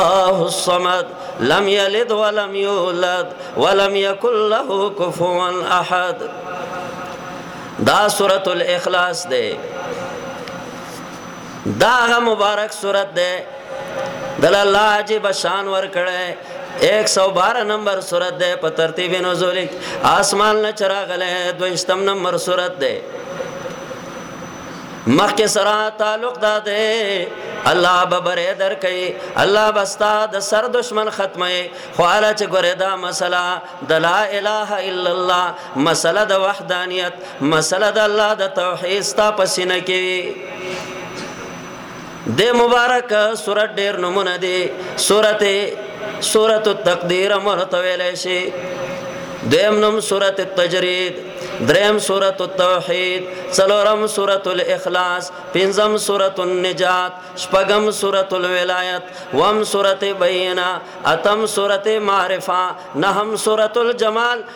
الله الصمد لم يلد ولم يولد ولم يكن له كفوا احد دا سورة الاخلاص ده داغه مبارک سورت ده دل الله عجیب شان ور کړه 112 نمبر سورت ده په ترتیب نزول آسمان نه چراغله دویشتم نمبر سورت ده مخکې سره تعلق دا دی الله به بره در کوي الله بستا د سر دشمن ختمه خو اله چې ګوره دا مسله د لا اله الا الله مسله د وحدانیت مسله د الله د توحید ستا پسینه کې د مبارک سورت ډیر نمونه دی سورت سورت التقدیر مرته ویل شي دیم نم سورت التجرید دریم سورت التوحید څلورم سورت الاخلاص پنځم سورت النجات شپږم سورت الولایت وم سورت بینه اتم سورت معرفه نهم سورت الجمال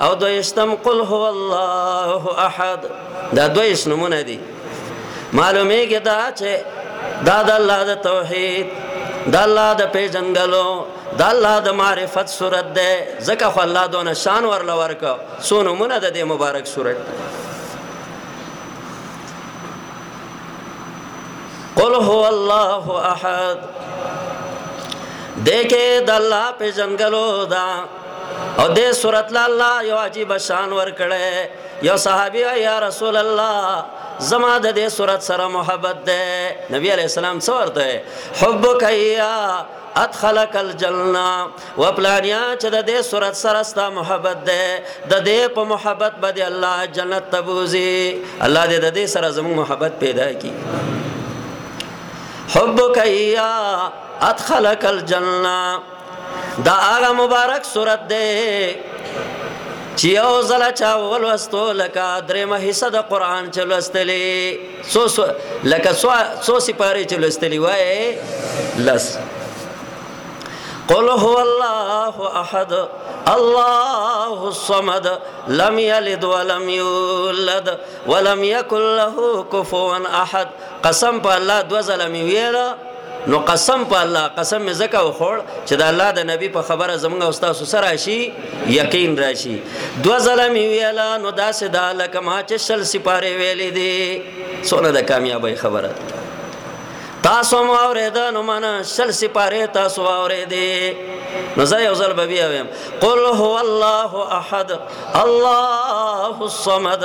او دویشتم قل هو الله احد دا دویش نمونه دي معلومیږي دا چې دا د الله د توحید د الله د پیژندلو د الله د معرفت صورت ده ځکه خو الله دون شان ورل ورک سو نمونه د دې مبارک صورت قل هو الله احد دیکھے د الله په جنگلو دا او دې صورت لا الله یو عجیب شان ور کړي یو صحابي یا رسول الله زما د دې صورت سره محبت ده نبی علی السلام څو ورته حبک یا ادخلک الجنه و پلانیا چې د دې صورت سره ستا محبت ده د دې په محبت باندې الله جنت تبوزي الله دې د دې سره زموږ محبت پیدا کړي حبک یا ادخلک الجنه دا هغه مبارک صورت دی چې یو ځل چا ولوستو لکه درې مه حصہ د قران چې لوستلې سو سو لکه سو سو سپاره چې لوستلې وای لس قل هو الله احد الله الصمد لم يلد ولم يولد ولم يكن له كفوا احد قسم په الله دو ظلم ویلا نو قسم په الله قسم مې زکه وخوړ چې د الله د نبی په خبره زمونږ او تاسو سره راشي یقین راشي دو ظلم ویلا نو داسې دا لکه ما چې شل سپاره ویلې دي څونه د کامیابی خبره تاسو مو اورېدا نو معنا شل سپاره تاسو اورېدې نو زه یو ځل به بیا ویم قل هو الله احد الله الصمد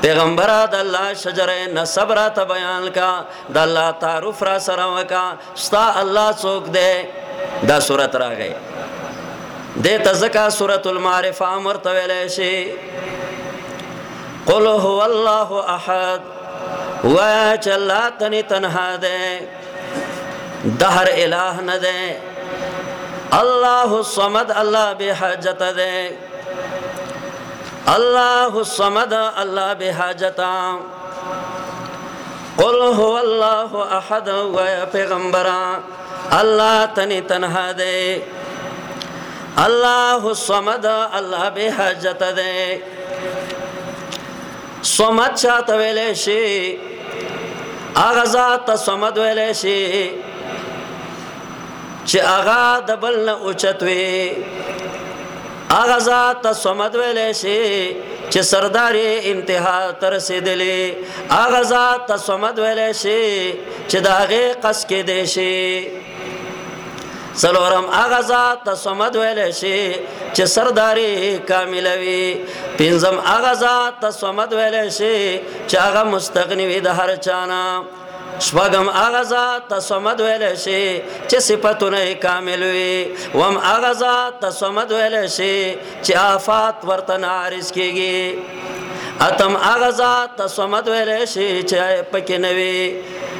پیغمبر د الله شجره نسب را ته بیان کا د الله تعارف را سره وکا ستا الله څوک دی دا صورت راغې د تزکا سورۃ المعارف امر ته ویلې شي قل هو الله احد وا چې الله تني تنها ده د هر الہ نه ده الله الصمد الله به حاجت ده الله الصمد الله به حاجتا قل هو الله احد و يا پیغمبرا الله تني تنها ده الله الصمد الله به حاجت ده صمد چاته ویلې شي اغه ذات صمد ویلې شي چې هغه د بل نه اوچت وي هغه ذات سمد ویلې شي چې سردار انتها تر رسیدلې هغه ذات سمد ویلې شي چې دا هغه قص کې دی شي سلورم هغه ذات سمد ویلې شي چې سرداري کامل وي پنځم هغه ذات سمد ویلې شي چې هغه مستغنی وي د هر چانه شپږم هغه ذات ته صمد ویل شي چې صفاتونه یې کامل وي وم هغه ذات ته صمد ویل شي چې آفات ورته نارس کیږي اتم هغه ذات ته صمد ویل شي چې پکې نه وي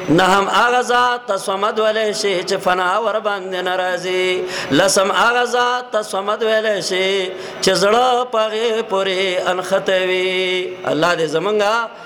نه هم هغه ذات ته صمد ویل شي چې فنا ور باندې ناراضي لسم هغه ذات ته صمد ویل شي چې زړه پغه پوري انخته وي الله دې زمونږه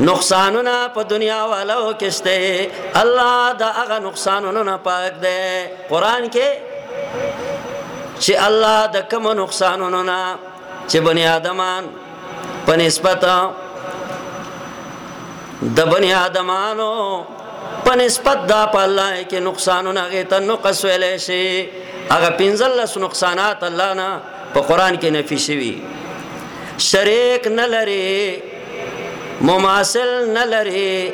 نقصانونه په دنیا والو کې شته الله دا هغه نقصانونه نه پاک دی قران کې چې الله د کوم نقصانونو نه چې بنی آدمان په نسبت د بنی آدمانو په نسبت دا په الله کې نقصانونه غي ته نقص ویلې شي هغه پنځلس نقصانات الله نه په قران کې نفي شوی شریک نه لري مماثل نه لري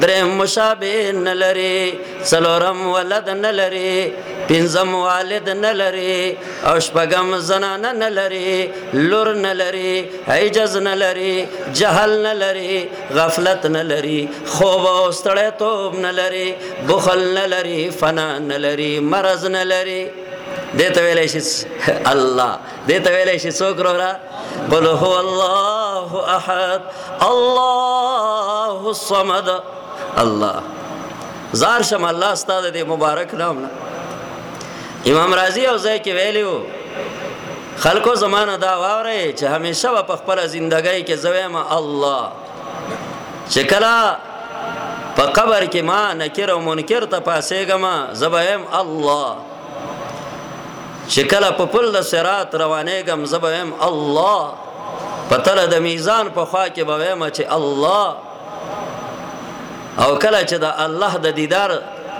درهم مشابه نه لري څلورم ولد نه لري پنځم والد نه لري او شپږم زنانه نه لري لور نه لري عجز نه لري جهل نه لري غفلت نه لري خوب او ستړی توب نه لري بخل نه لري فنا نه لري مرض نه لري دې ته ویلې شي الله دې ته ویلې شي څوک را قل هو الله احد الله الصمد الله زار شم الله استاد دې مبارک نام نه امام رازی او زه کې ویلو خلکو زمانه دا واره چې همیشه په خپل ژوندۍ کې زویم الله چې کله په قبر کې ما نکر او منکر ته پاسېګم زبهم الله چې کله په پل د صراط روانېګم زبهم الله په تل د میزان په خوا کې به وایم چې الله او کله چې د الله د دیدار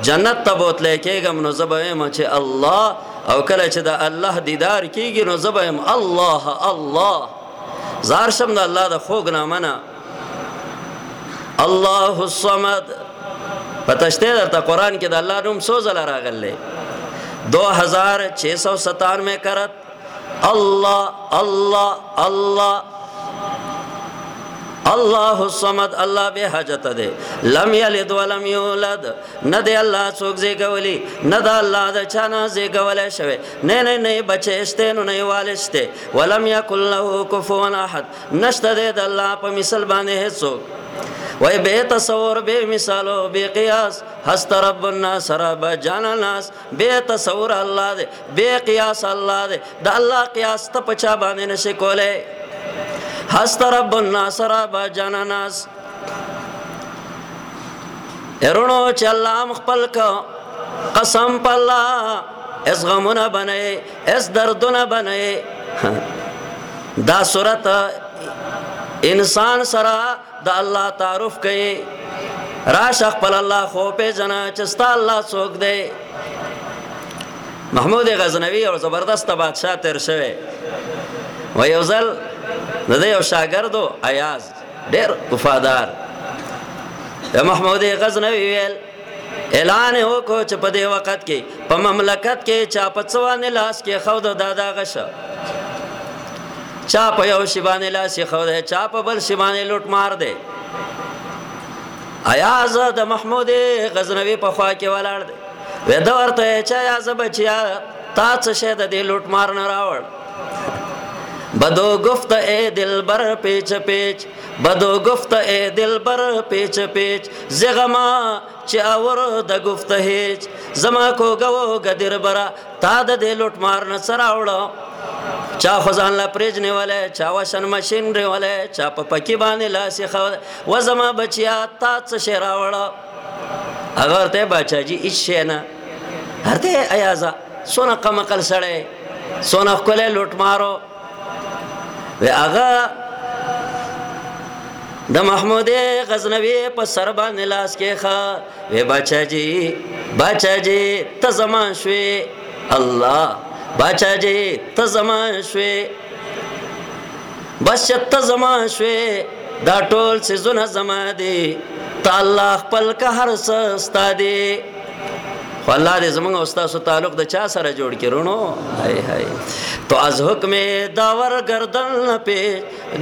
جنت ته بوتلې کېګم نو زبهم چې الله او کله چې د الله دیدار کېږي نو زبهم الله الله زار شم د الله د خوګ نامه نه الله الصمد پتشته درته قران کې د الله نوم سو زل راغلې 2697 کرت الله الله الله الله الصمد الله به حاجت ده لم یلد ولم یولد نه دی الله څوک زیګولی نه دا الله د چانه زیګولای شوی نه نه نه بچه شته نو نه والد شته ولم یکن له کفوا احد نشته د الله په مثال باندې هیڅوک وای به تصور به مثالو به قیاس هست رب الناس رب جان الناس به تصور الله دې به قیاس الله دې د الله قیاس ته پچا باندې نشي کولای هست رب الناس رب جان الناس ارونو چې الله مخبل کا قسم په الله اس غمونه بنئ اس دردونه بنئ دا صورت انسان سره د الله تعارف کوي راش خپل الله خو په جنا چستا الله څوک دی محمود غزنوی او زبردست بادشاہ تیر شوی و یو ځل د دې یو شاګردو ایاز ډېر وفادار محمود غزنوی ویل اعلان هو کو چې په دې وخت کې په مملکت کې چا په څوانه لاس کې خو د دادا غش چا په یو شیبانه لاس کې خو د چا په بل شیبانه لوټ مار دی ایاز د محمود غزنوی په خوا کې ولاړ دی وې دا ورته چې ایاز بچیا تا څه شه د دې لوټ مار نه راوړ بدو گفت اے دلبر پیچ پیچ بدو گفت اے دل بر پیچ پیچ زغما چې اور د گفت هیچ زما کو گو گدر برا تا د دې لوټ مار نه سره وړو چا خزان لا پرېج نیولې چا واشن ماشين ریولې چا په پکی باندې لاس خو و زما بچیا تا څه شي راوړو اگر ته بچا جی هیڅ شي نه هرته ایازا سونه قمقل سړې سونه خپل لوټ مارو هغه د محمود غزنوی په سر باندې لاس کې ښا وی بچا جی بچا جی ته زمان شوي الله بچا جی ته زمان شوي بس چې ته زمان شوي دا ټول سيزونه زما دي ته الله خپل که هر څه ستادي خو الله دې زمونږ او تاسو تعلق د چا سره جوړ کړي رونو هاي هاي تو از حکم داور گردن په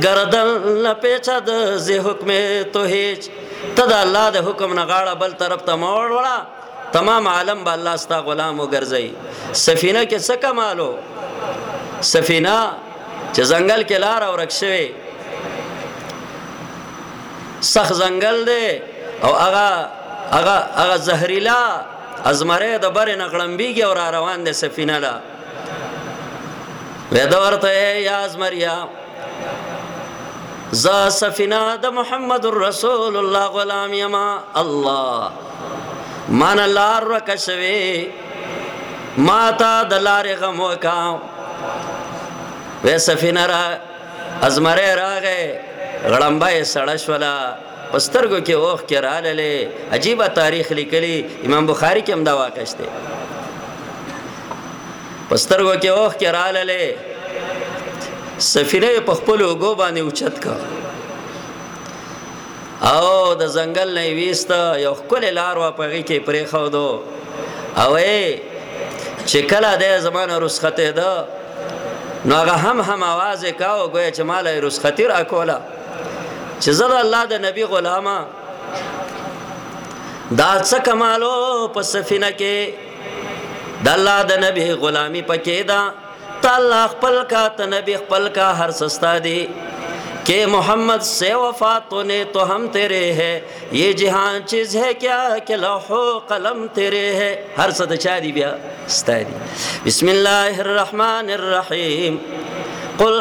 گردن په چا د زه حکم تو هیڅ تد الله د حکم نه غاړه بل طرف ته موړ وړه تمام عالم به الله ستا غلام وګرځي سفینه کې څه کمالو سفینه چې ځنګل کې لار ورک شوی سخ ځنګل دی او هغه هغه هغه زهريلا ازمره د بر نه غړمبيږي او را روان دي سفينه ده ودا ورته یا ازمریا ز سفینه د محمد رسول الله غلام یما الله مان لار وکشوي ما تا د لارې غم وکاو وې سفینه را ازمره راغې غړمبه یې سړه شوله په سترګو کې اوښکې راللې عجیبه تاریخ لیکلی امام بخاري کې هم دا واقع شته په سترګو کې اوښکې راللې سفینه په خپل اوګو باندې اوچت کا او د ځنګل نه ویست یو خپل لار وا پغې کې پرې خو دو او چې کله د زمانه رسخته ده نو هغه هم هم आवाज کاو ګویا چې مال رسختی را کوله چې زه د الله د نبی غلامه دا څه کمالو په سفینه کې د الله د نبی غلامی پکې دا تعالی خپل کا ته نبی خپل کا هر سستا دی کہ محمد سے وفا تو نے تو ہم تیرے ہے یہ جہان چیز ہے کیا کہ لوحو قلم تیرے ہے ہر صد چاری بیا ستاری بسم اللہ الرحمن الرحیم قل